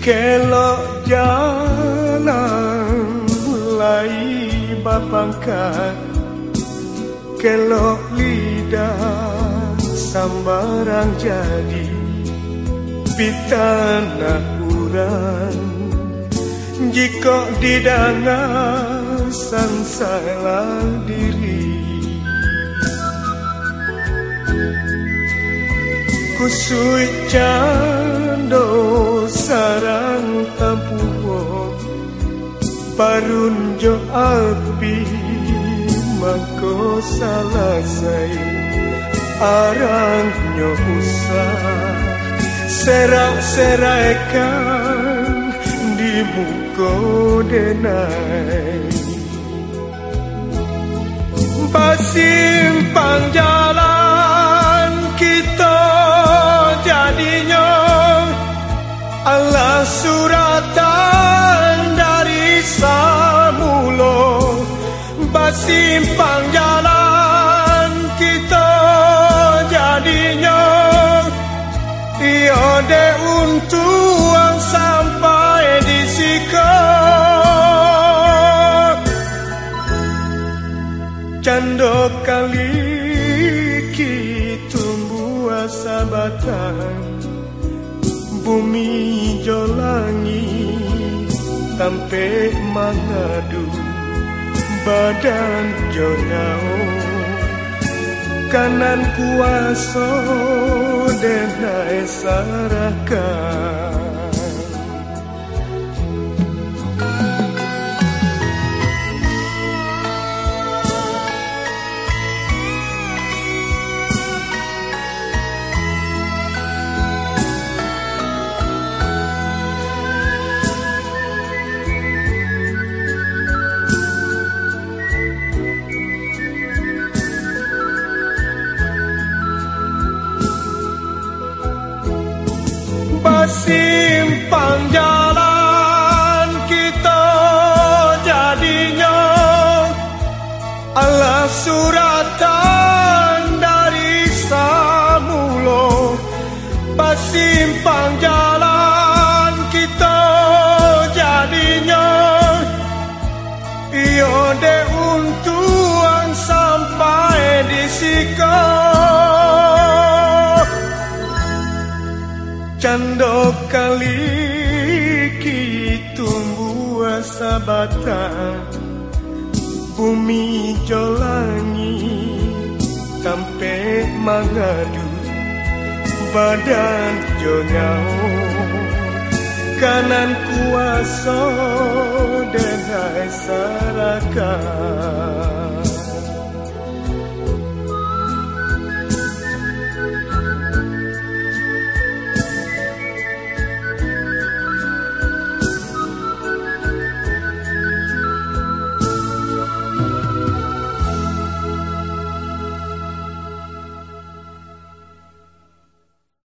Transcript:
Kelok jalan mulai babangkat Kelok lidah sambarang jadi Pitana urang Jika didangar salah diri. Kusui cando sarang tampuo Parun jo api mangko salasai Arang nyo usah Serak-seraikan di muko denai. Basimpang suratan dari samulo Basimpang jalan kita jadinya. Iode untuang sampai di siko Cando kali tumbuh sabatan Bumi jolangi Tampe mangadu Badan jonao Kanan kuaso denai sarahkan simpang jalan kita jadinya Allah suratan Cando kali tumbuh sabatan Bumi jolangi Sampai mangadu Badan jonyau Kanan kuaso Denai sarakan